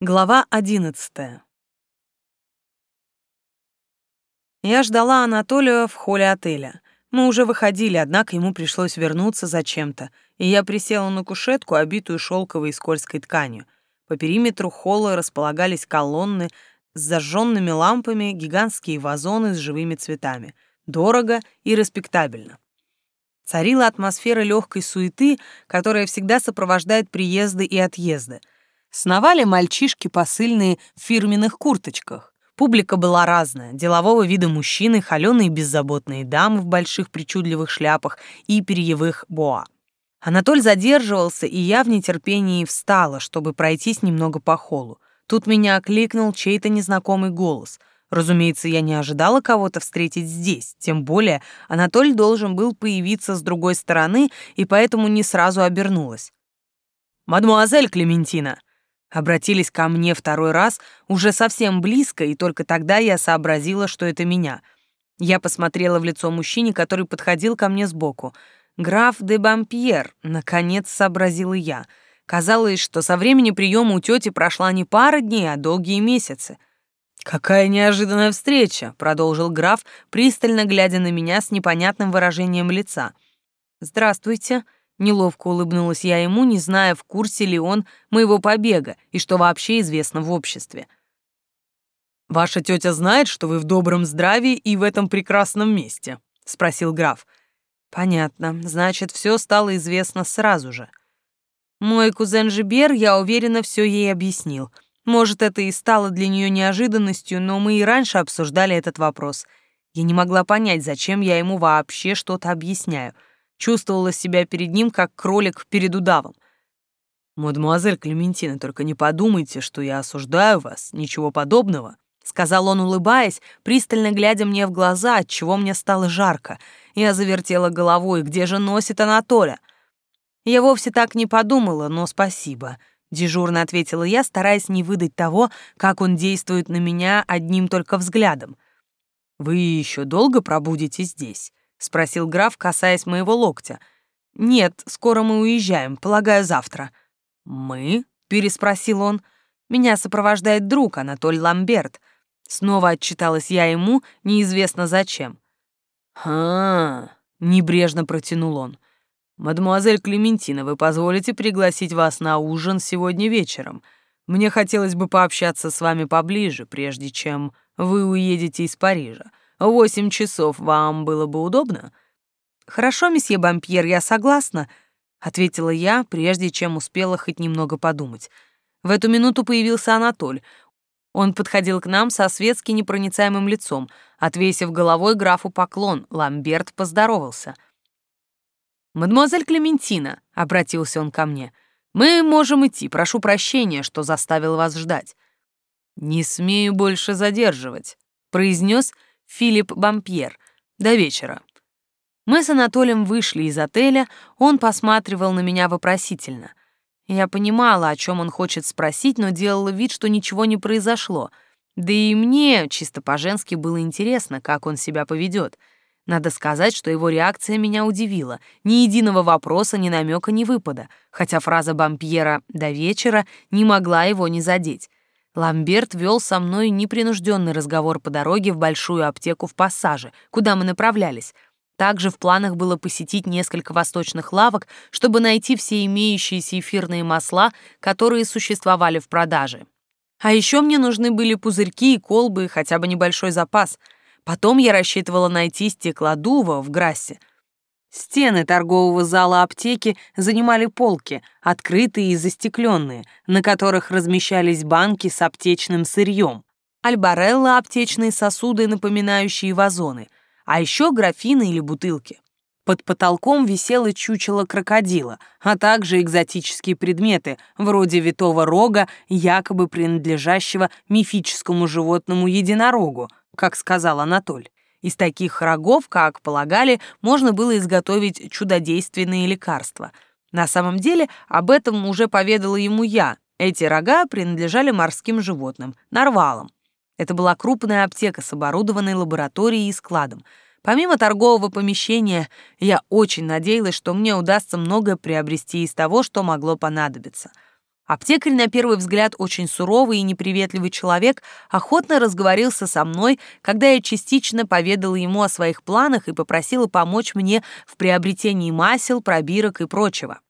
Глава одиннадцатая. Я ждала Анатолия в холле отеля. Мы уже выходили, однако ему пришлось вернуться зачем-то, и я присела на кушетку, обитую шелковой и скользкой тканью. По периметру холла располагались колонны с зажженными лампами, гигантские вазоны с живыми цветами. Дорого и респектабельно. Царила атмосфера легкой суеты, которая всегда сопровождает приезды и отъезды — Сновали мальчишки посыльные в фирменных курточках. Публика была разная. Делового вида мужчины, холеные беззаботные дамы в больших причудливых шляпах и перьевых боа. Анатоль задерживался, и я в нетерпении встала, чтобы пройтись немного по холлу. Тут меня окликнул чей-то незнакомый голос. Разумеется, я не ожидала кого-то встретить здесь, тем более Анатоль должен был появиться с другой стороны, и поэтому не сразу обернулась. «Мадмуазель Клементина!» Обратились ко мне второй раз, уже совсем близко, и только тогда я сообразила, что это меня. Я посмотрела в лицо мужчине, который подходил ко мне сбоку. «Граф де Бампьер», — наконец сообразила я. Казалось, что со времени приема у тети прошла не пара дней, а долгие месяцы. «Какая неожиданная встреча!» — продолжил граф, пристально глядя на меня с непонятным выражением лица. «Здравствуйте», Неловко улыбнулась я ему, не зная, в курсе ли он моего побега и что вообще известно в обществе. «Ваша тетя знает, что вы в добром здравии и в этом прекрасном месте?» — спросил граф. «Понятно. Значит, все стало известно сразу же. Мой кузен Жибер, я уверена, все ей объяснил. Может, это и стало для нее неожиданностью, но мы и раньше обсуждали этот вопрос. Я не могла понять, зачем я ему вообще что-то объясняю — чувствовала себя перед ним, как кролик перед удавом. «Мадемуазель Клементина, только не подумайте, что я осуждаю вас, ничего подобного», — сказал он, улыбаясь, пристально глядя мне в глаза, от чего мне стало жарко. Я завертела головой, где же носит Анатоля? Я вовсе так не подумала, но спасибо. Дежурно ответила я, стараясь не выдать того, как он действует на меня одним только взглядом. «Вы еще долго пробудете здесь?» — спросил граф, касаясь моего локтя. «Нет, скоро мы уезжаем, полагаю, завтра». «Мы?» — переспросил он. «Меня сопровождает друг Анатоль Ламберт». Снова отчиталась я ему, неизвестно зачем. «Ха!» — небрежно протянул он. «Мадемуазель Клементина, вы позволите пригласить вас на ужин сегодня вечером? Мне хотелось бы пообщаться с вами поближе, прежде чем вы уедете из Парижа. Восемь часов вам было бы удобно?» «Хорошо, месье Бампьер, я согласна», — ответила я, прежде чем успела хоть немного подумать. В эту минуту появился Анатоль. Он подходил к нам со светски непроницаемым лицом. Отвесив головой графу поклон, Ламберт поздоровался. «Мадемуазель Клементина», — обратился он ко мне, — «мы можем идти. Прошу прощения, что заставил вас ждать». «Не смею больше задерживать», — произнес Филипп Бампьер. До вечера. Мы с Анатолием вышли из отеля, он посматривал на меня вопросительно. Я понимала, о чем он хочет спросить, но делала вид, что ничего не произошло. Да и мне, чисто по-женски, было интересно, как он себя поведет. Надо сказать, что его реакция меня удивила. Ни единого вопроса, ни намека, ни выпада, хотя фраза Бампьера «до вечера» не могла его не задеть. Ламберт вел со мной непринужденный разговор по дороге в большую аптеку в Пассаже, куда мы направлялись. Также в планах было посетить несколько восточных лавок, чтобы найти все имеющиеся эфирные масла, которые существовали в продаже. А еще мне нужны были пузырьки и колбы, хотя бы небольшой запас. Потом я рассчитывала найти стеклодува в Грассе, Стены торгового зала аптеки занимали полки, открытые и застекленные, на которых размещались банки с аптечным сырьем, альбарелла аптечные сосуды, напоминающие вазоны, а еще графины или бутылки. Под потолком висело чучело крокодила, а также экзотические предметы, вроде витого рога, якобы принадлежащего мифическому животному единорогу, как сказал Анатоль. Из таких рогов, как полагали, можно было изготовить чудодейственные лекарства. На самом деле, об этом уже поведала ему я. Эти рога принадлежали морским животным, нарвалам. Это была крупная аптека с оборудованной лабораторией и складом. Помимо торгового помещения, я очень надеялась, что мне удастся многое приобрести из того, что могло понадобиться. Аптекарь, на первый взгляд, очень суровый и неприветливый человек, охотно разговорился со мной, когда я частично поведала ему о своих планах и попросила помочь мне в приобретении масел, пробирок и прочего.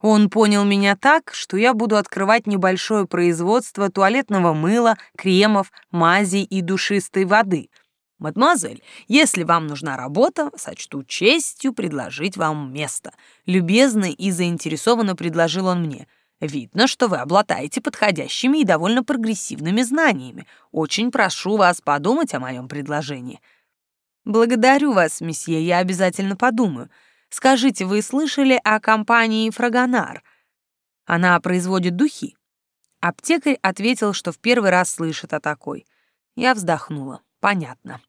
Он понял меня так, что я буду открывать небольшое производство туалетного мыла, кремов, мазей и душистой воды. «Мадемуазель, если вам нужна работа, сочту честью предложить вам место». Любезно и заинтересованно предложил он мне — Видно, что вы обладаете подходящими и довольно прогрессивными знаниями. Очень прошу вас подумать о моем предложении». «Благодарю вас, месье, я обязательно подумаю. Скажите, вы слышали о компании «Фрагонар»? Она производит духи?» Аптекарь ответил, что в первый раз слышит о такой. Я вздохнула. Понятно.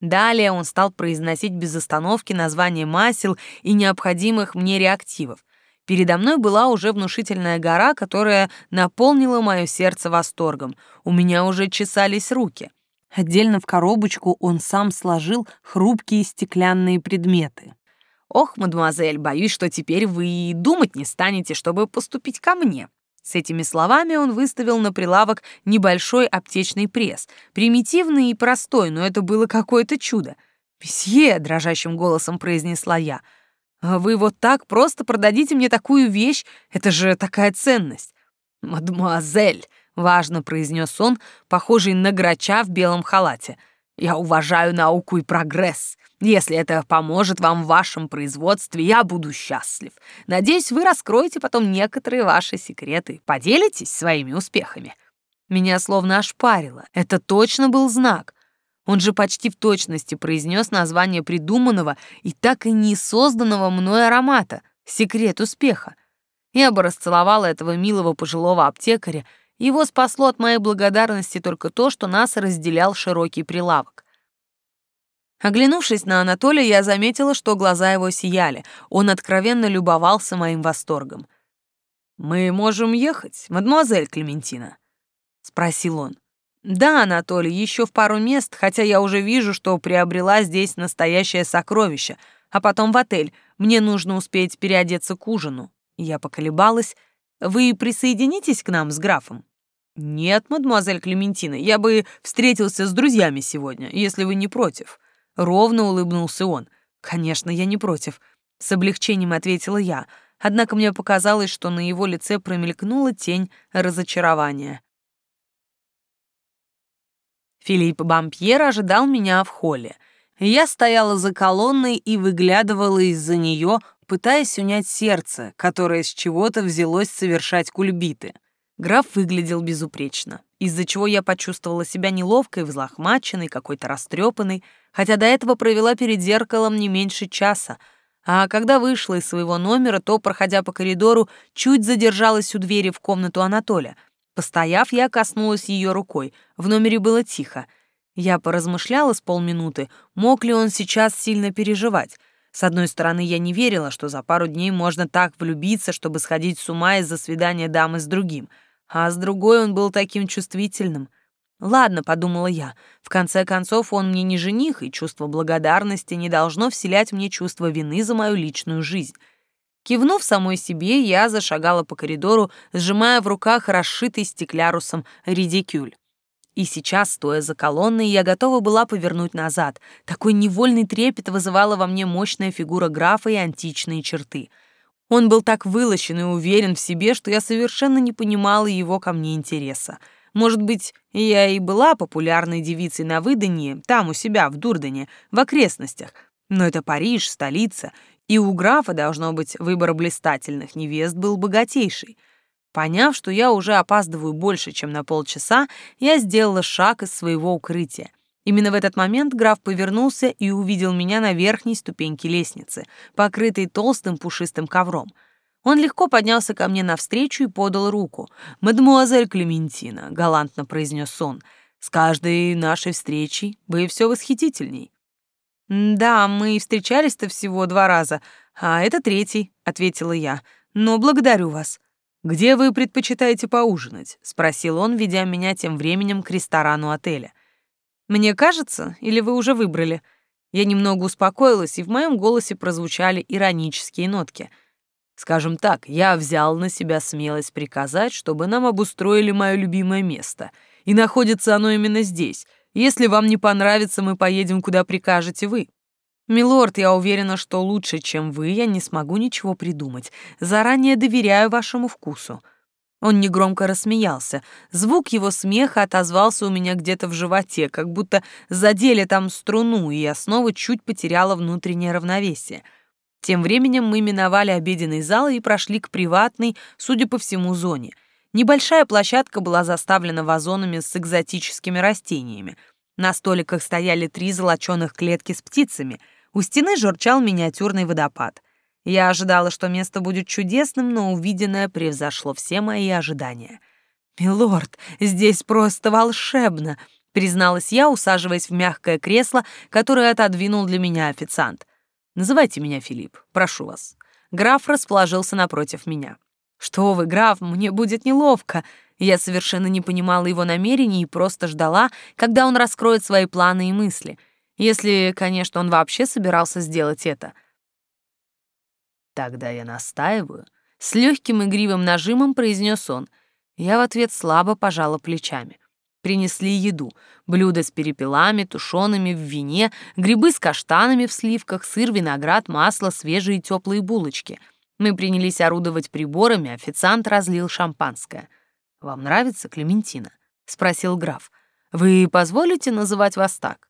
Далее он стал произносить без остановки названия масел и необходимых мне реактивов. Передо мной была уже внушительная гора, которая наполнила мое сердце восторгом. У меня уже чесались руки. Отдельно в коробочку он сам сложил хрупкие стеклянные предметы. «Ох, мадемуазель, боюсь, что теперь вы и думать не станете, чтобы поступить ко мне». С этими словами он выставил на прилавок небольшой аптечный пресс. Примитивный и простой, но это было какое-то чудо. «Месье», — дрожащим голосом произнесла я, — а вы вот так просто продадите мне такую вещь? Это же такая ценность. Мадемуазель, важно произнес он, похожий на грача в белом халате. Я уважаю науку и прогресс. Если это поможет вам в вашем производстве, я буду счастлив. Надеюсь, вы раскроете потом некоторые ваши секреты, поделитесь своими успехами. Меня словно ошпарило. Это точно был знак. Он же почти в точности произнес название придуманного и так и не созданного мной аромата — секрет успеха. Я бы расцеловала этого милого пожилого аптекаря, его спасло от моей благодарности только то, что нас разделял широкий прилавок. Оглянувшись на Анатолия, я заметила, что глаза его сияли. Он откровенно любовался моим восторгом. «Мы можем ехать, мадемуазель Клементина?» — спросил он. Да, Анатолий, еще в пару мест, хотя я уже вижу, что приобрела здесь настоящее сокровище. А потом в отель. Мне нужно успеть переодеться к ужину. Я поколебалась. Вы присоединитесь к нам с графом? Нет, мадемуазель Клементина, я бы встретился с друзьями сегодня, если вы не против. Ровно улыбнулся он. Конечно, я не против. С облегчением ответила я. Однако мне показалось, что на его лице промелькнула тень разочарования. Филипп Бампьер ожидал меня в холле. Я стояла за колонной и выглядывала из-за нее, пытаясь унять сердце, которое с чего-то взялось совершать кульбиты. Граф выглядел безупречно, из-за чего я почувствовала себя неловкой, взлохмаченной, какой-то растрепанной, хотя до этого провела перед зеркалом не меньше часа, а когда вышла из своего номера, то, проходя по коридору, чуть задержалась у двери в комнату Анатолия — Постояв, я коснулась ее рукой. В номере было тихо. Я поразмышляла с полминуты, мог ли он сейчас сильно переживать. С одной стороны, я не верила, что за пару дней можно так влюбиться, чтобы сходить с ума из-за свидания дамы с другим. А с другой он был таким чувствительным. «Ладно», — подумала я, — «в конце концов он мне не жених, и чувство благодарности не должно вселять мне чувство вины за мою личную жизнь». Кивнув самой себе, я зашагала по коридору, сжимая в руках расшитый стеклярусом редикюль. И сейчас, стоя за колонной, я готова была повернуть назад. Такой невольный трепет вызывала во мне мощная фигура графа и античные черты. Он был так вылощен и уверен в себе, что я совершенно не понимала его ко мне интереса. Может быть, я и была популярной девицей на выданье, там, у себя, в Дурдене, в окрестностях, но это Париж, столица, и у графа, должно быть, выбор блистательных невест был богатейший. Поняв, что я уже опаздываю больше, чем на полчаса, я сделала шаг из своего укрытия. Именно в этот момент граф повернулся и увидел меня на верхней ступеньке лестницы, покрытой толстым пушистым ковром. Он легко поднялся ко мне навстречу и подал руку. «Мадемуазель Клементина», — галантно произнес он, — «с каждой нашей встречей вы все восхитительней. «Да, мы встречались-то всего два раза, а это третий», — ответила я. «Но благодарю вас». «Где вы предпочитаете поужинать?» — спросил он, ведя меня тем временем к ресторану отеля. «Мне кажется, или вы уже выбрали?» Я немного успокоилась, и в моем голосе прозвучали иронические нотки. Скажем так, я взял на себя смелость приказать, чтобы нам обустроили мое любимое место. И находится оно именно здесь. Если вам не понравится, мы поедем, куда прикажете вы. Милорд, я уверена, что лучше, чем вы, я не смогу ничего придумать. Заранее доверяю вашему вкусу. Он негромко рассмеялся. Звук его смеха отозвался у меня где-то в животе, как будто задели там струну, и я снова чуть потеряла внутреннее равновесие — тем временем мы миновали обеденный зал и прошли к приватной, судя по всему, зоне. Небольшая площадка была заставлена вазонами с экзотическими растениями. На столиках стояли три золоченых клетки с птицами. У стены журчал миниатюрный водопад. Я ожидала, что место будет чудесным, но увиденное превзошло все мои ожидания. «Милорд, здесь просто волшебно!» — призналась я, усаживаясь в мягкое кресло, которое отодвинул для меня официант. Называйте меня Филипп, прошу вас». Граф расположился напротив меня. «Что вы, граф, мне будет неловко». Я совершенно не понимала его намерений и просто ждала, когда он раскроет свои планы и мысли. Если, конечно, он вообще собирался сделать это. «Тогда я настаиваю», — с легким игривым нажимом произнес он. Я в ответ слабо пожала плечами. Принесли еду. Блюда с перепелами, тушеными в вине, грибы с каштанами в сливках, сыр, виноград, масло, свежие теплые булочки. Мы принялись орудовать приборами, официант разлил шампанское. «Вам нравится, Клементина?» — спросил граф. «Вы позволите называть вас так?»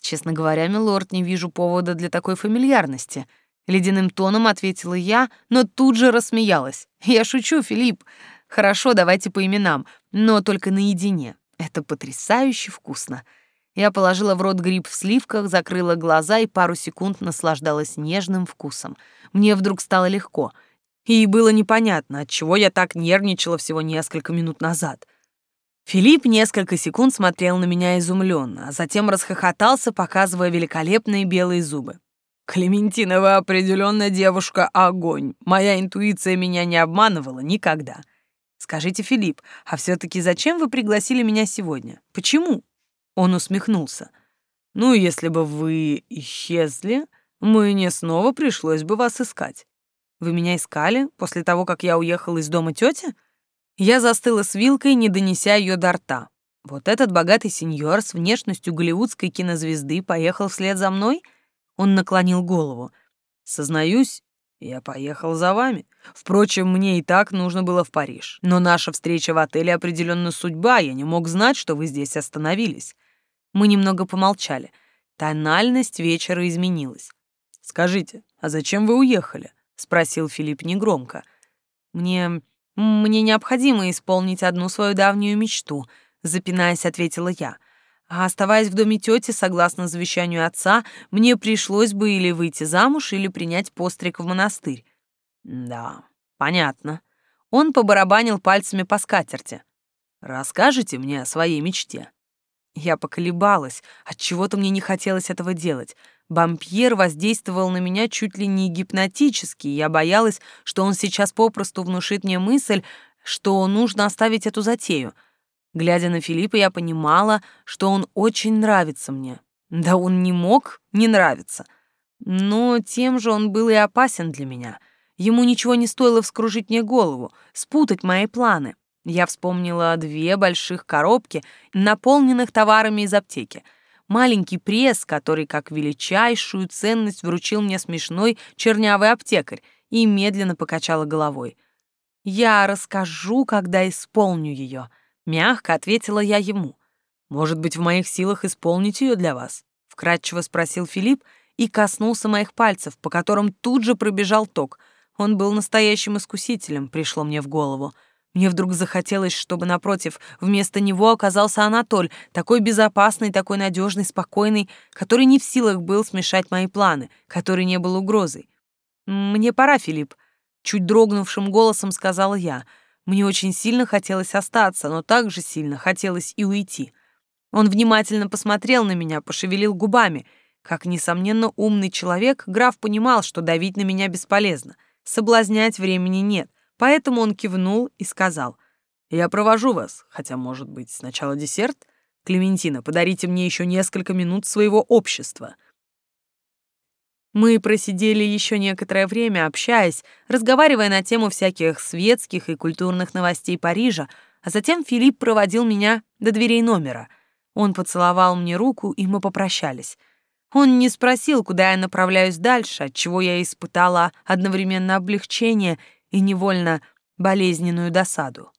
«Честно говоря, милорд, не вижу повода для такой фамильярности», — ледяным тоном ответила я, но тут же рассмеялась. «Я шучу, Филипп. Хорошо, давайте по именам, но только наедине. Это потрясающе вкусно. Я положила в рот гриб в сливках, закрыла глаза и пару секунд наслаждалась нежным вкусом. Мне вдруг стало легко. И было непонятно, от чего я так нервничала всего несколько минут назад. Филипп несколько секунд смотрел на меня изумленно, а затем расхохотался, показывая великолепные белые зубы. «Клементина, вы определенно девушка огонь. Моя интуиция меня не обманывала никогда. Скажите, Филипп, а все-таки зачем вы пригласили меня сегодня? Почему? Он усмехнулся. Ну, если бы вы исчезли, мне снова пришлось бы вас искать. Вы меня искали после того, как я уехал из дома тети? Я застыла с вилкой, не донеся ее до рта. Вот этот богатый сеньор с внешностью голливудской кинозвезды поехал вслед за мной? Он наклонил голову. Сознаюсь, я поехал за вами. Впрочем, мне и так нужно было в Париж. Но наша встреча в отеле определенно судьба, я не мог знать, что вы здесь остановились. Мы немного помолчали. Тональность вечера изменилась. «Скажите, а зачем вы уехали?» — спросил Филипп негромко. «Мне... мне необходимо исполнить одну свою давнюю мечту», — запинаясь, ответила я. А оставаясь в доме тети, согласно завещанию отца, мне пришлось бы или выйти замуж, или принять постриг в монастырь. Да, понятно. Он побарабанил пальцами по скатерти. Расскажите мне о своей мечте. Я поколебалась, от чего-то мне не хотелось этого делать. Бампьер воздействовал на меня чуть ли не гипнотически, я боялась, что он сейчас попросту внушит мне мысль, что нужно оставить эту затею — Глядя на Филиппа, я понимала, что он очень нравится мне. Да он не мог не нравиться. Но тем же он был и опасен для меня. Ему ничего не стоило вскружить мне голову, спутать мои планы. Я вспомнила две больших коробки, наполненных товарами из аптеки. Маленький пресс, который как величайшую ценность вручил мне смешной чернявый аптекарь, и медленно покачала головой. «Я расскажу, когда исполню ее», Мягко ответила я ему. «Может быть, в моих силах исполнить ее для вас?» Вкратчиво спросил Филипп и коснулся моих пальцев, по которым тут же пробежал ток. Он был настоящим искусителем, пришло мне в голову. Мне вдруг захотелось, чтобы напротив вместо него оказался Анатоль, такой безопасный, такой надежный, спокойный, который не в силах был смешать мои планы, который не был угрозой. «Мне пора, Филипп», — чуть дрогнувшим голосом сказала я — мне очень сильно хотелось остаться, но также сильно хотелось и уйти. Он внимательно посмотрел на меня, пошевелил губами. Как, несомненно, умный человек, граф понимал, что давить на меня бесполезно. Соблазнять времени нет. Поэтому он кивнул и сказал, «Я провожу вас, хотя, может быть, сначала десерт? Клементина, подарите мне еще несколько минут своего общества». Мы просидели еще некоторое время, общаясь, разговаривая на тему всяких светских и культурных новостей Парижа, а затем Филипп проводил меня до дверей номера. Он поцеловал мне руку, и мы попрощались. Он не спросил, куда я направляюсь дальше, от чего я испытала одновременно облегчение и невольно болезненную досаду.